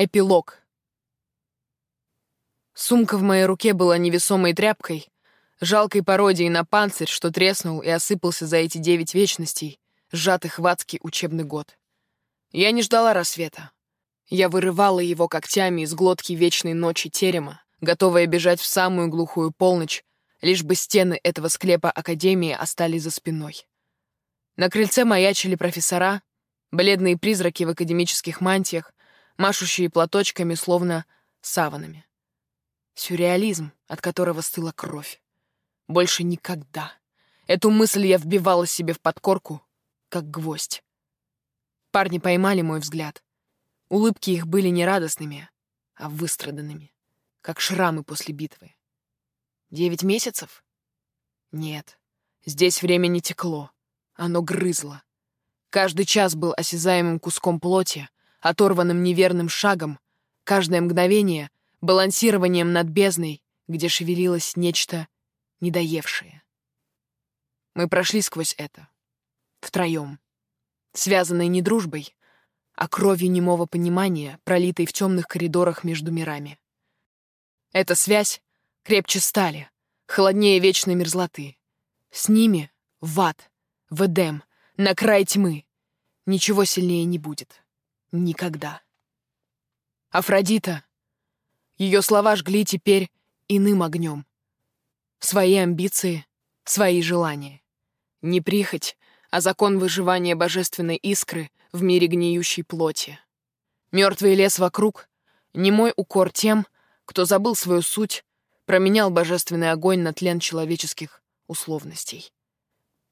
Эпилог. Сумка в моей руке была невесомой тряпкой, жалкой пародией на панцирь, что треснул и осыпался за эти девять вечностей, сжатых в адский учебный год. Я не ждала рассвета. Я вырывала его когтями из глотки вечной ночи терема, готовая бежать в самую глухую полночь, лишь бы стены этого склепа Академии остались за спиной. На крыльце маячили профессора, бледные призраки в академических мантиях, машущие платочками, словно саванами. Сюрреализм, от которого стыла кровь. Больше никогда. Эту мысль я вбивала себе в подкорку, как гвоздь. Парни поймали мой взгляд. Улыбки их были не радостными, а выстраданными, как шрамы после битвы. Девять месяцев? Нет, здесь время не текло, оно грызло. Каждый час был осязаемым куском плоти, оторванным неверным шагом, каждое мгновение — балансированием над бездной, где шевелилось нечто недоевшее. Мы прошли сквозь это. Втроем. Связанные не дружбой, а кровью немого понимания, пролитой в темных коридорах между мирами. Эта связь крепче стали, холоднее вечной мерзлоты. С ними — в ад, в Эдем, на край тьмы. Ничего сильнее не будет. Никогда. Афродита. Ее слова жгли теперь иным огнем. Свои амбиции, свои желания. Не прихоть, а закон выживания божественной искры в мире гниющей плоти. Мертвый лес вокруг — не мой укор тем, кто забыл свою суть, променял божественный огонь на тлен человеческих условностей.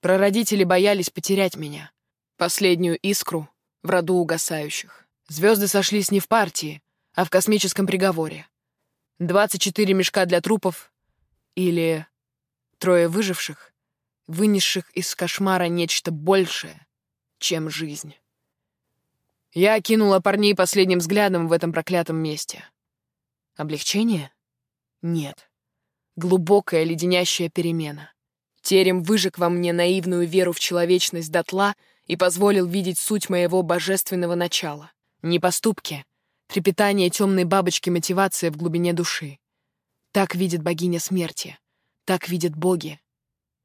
Прародители боялись потерять меня, последнюю искру в роду угасающих. Звезды сошлись не в партии, а в космическом приговоре. 24 мешка для трупов или трое выживших, вынесших из кошмара нечто большее, чем жизнь. Я окинула парней последним взглядом в этом проклятом месте. Облегчение? Нет. Глубокая леденящая перемена. Терем выжег во мне наивную веру в человечность дотла и позволил видеть суть моего божественного начала. Не поступки, трепетание темной бабочки мотивация в глубине души. Так видит богиня смерти, так видят боги.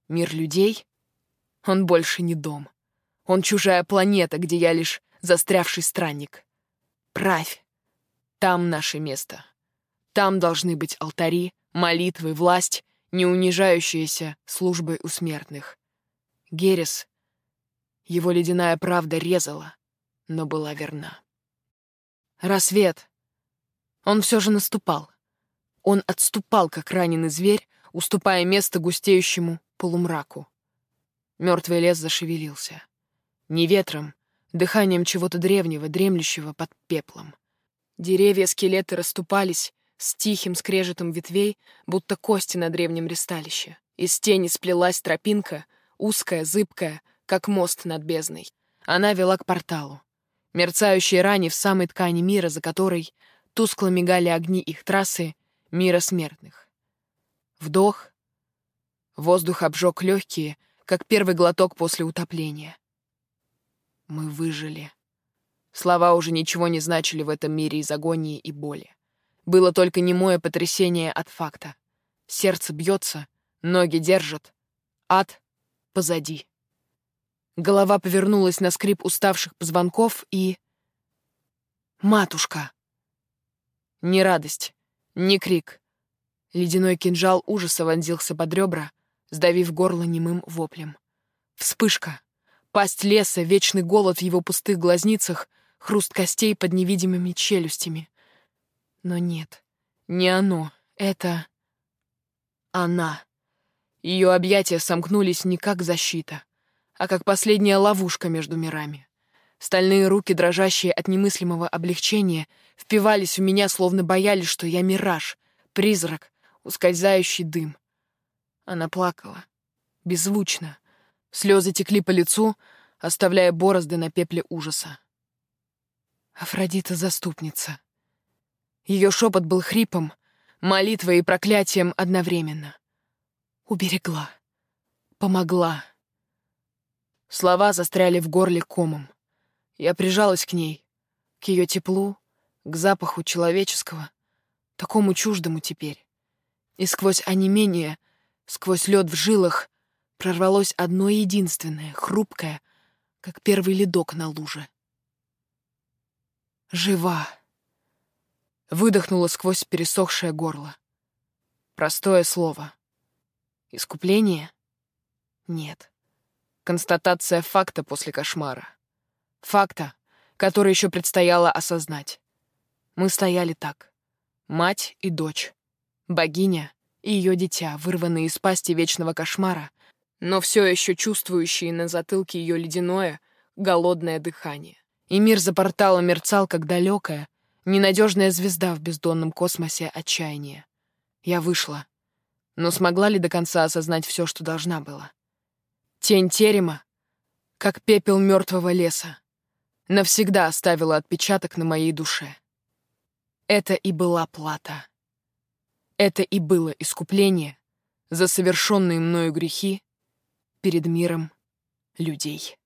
Мир людей? Он больше не дом. Он чужая планета, где я лишь застрявший странник. Правь. Там наше место. Там должны быть алтари, молитвы, власть, не унижающаяся службой у смертных. Герес его ледяная правда резала, но была верна. Рассвет. Он все же наступал. Он отступал, как раненый зверь, уступая место густеющему полумраку. Мертвый лес зашевелился. Не ветром, дыханием чего-то древнего, дремлющего под пеплом. Деревья-скелеты расступались с тихим скрежетом ветвей, будто кости на древнем ристалище. Из тени сплелась тропинка, узкая, зыбкая, как мост над бездной. Она вела к порталу. Мерцающей ране в самой ткани мира, за которой тускло мигали огни их трассы, мира смертных. Вдох. Воздух обжег легкие, как первый глоток после утопления. Мы выжили. Слова уже ничего не значили в этом мире из агонии и боли. Было только немое потрясение от факта. Сердце бьется, ноги держат. Ад позади. Голова повернулась на скрип уставших позвонков и... «Матушка!» Ни радость, ни крик. Ледяной кинжал ужаса вонзился под ребра, сдавив горло немым воплем. Вспышка. Пасть леса, вечный голод в его пустых глазницах, хруст костей под невидимыми челюстями. Но нет, не оно. Это... Она. Ее объятия сомкнулись не как защита, а как последняя ловушка между мирами. Стальные руки, дрожащие от немыслимого облегчения, впивались в меня, словно боялись, что я мираж, призрак, ускользающий дым. Она плакала. Беззвучно. Слезы текли по лицу, оставляя борозды на пепле ужаса. Афродита — заступница. Ее шепот был хрипом, молитвой и проклятием одновременно. Уберегла. Помогла. Слова застряли в горле комом. Я прижалась к ней, к ее теплу, к запаху человеческого, такому чуждому теперь. И сквозь онемение, сквозь лед в жилах прорвалось одно единственное, хрупкое, как первый ледок на луже. Жива. Выдохнула сквозь пересохшее горло. Простое слово. Искупление? Нет. Констатация факта после кошмара. Факта, который еще предстояло осознать. Мы стояли так. Мать и дочь. Богиня и ее дитя, вырванные из пасти вечного кошмара, но все еще чувствующие на затылке ее ледяное, голодное дыхание. И мир за порталом мерцал, как далекая, ненадежная звезда в бездонном космосе отчаяния. Я вышла, но смогла ли до конца осознать все, что должна была? Тень терема, как пепел мертвого леса, навсегда оставила отпечаток на моей душе. Это и была плата. Это и было искупление за совершенные мною грехи перед миром людей.